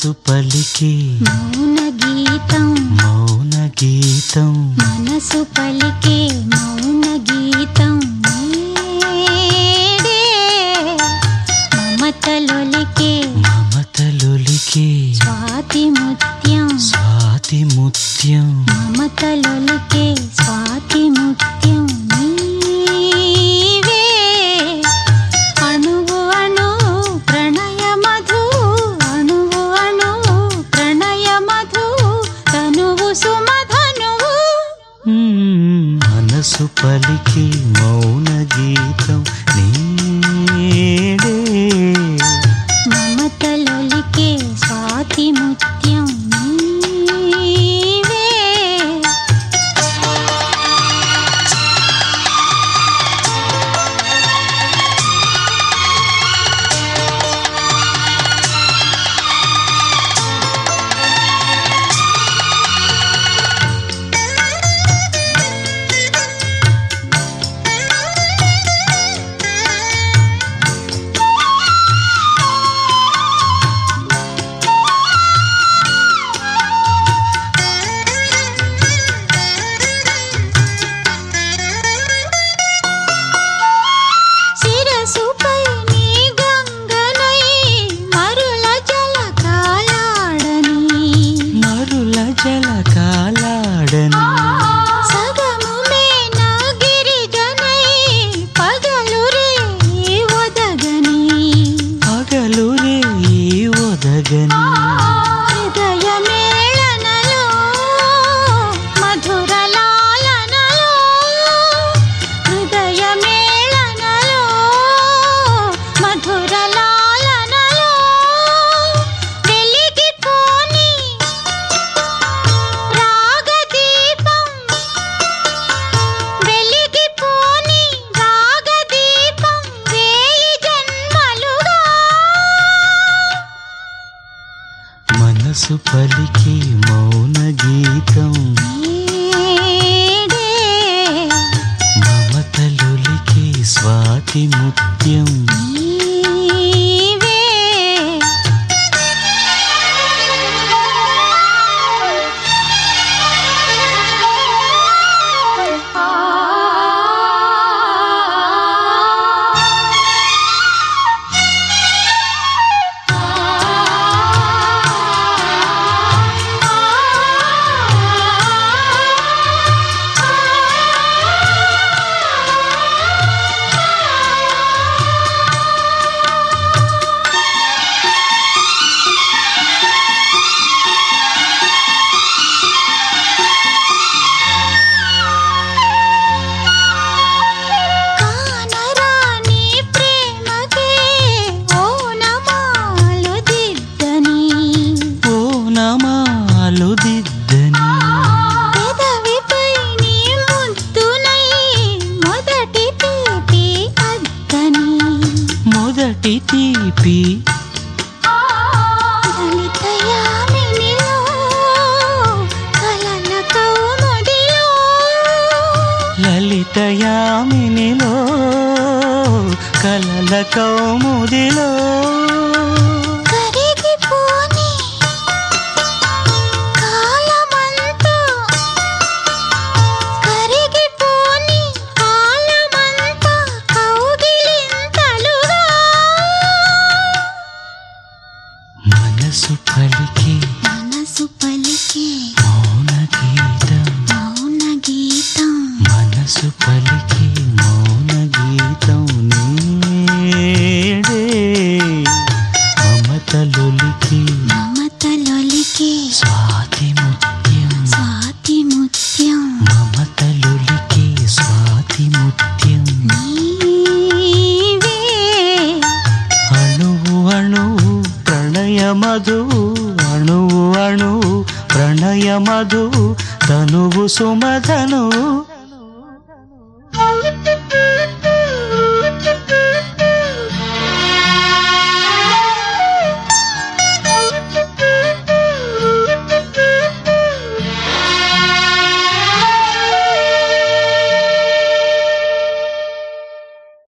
మనసు పలికి. మౌన గీతం మౌన గీతం మనసు పలికి మౌన గీతం మమతలొలికే. మమతలొలికే. స్వాతి ముత్యం స్వాతి ముత్యం మమతలొలికే. మనసు పలికి మౌన గీతం నీడే. पल की मौन गीत। కలల కౌముదిలో మమతలొలికి. మమతలొలికి. స్వాతి ముత్యం. స్వాతి ముత్యం. మమతలొలికి స్వాతి ముత్యం. అణువు అణువు ప్రణయమధువు అణువు అణువు ప్రణయమధువు తనువు సుమధనువు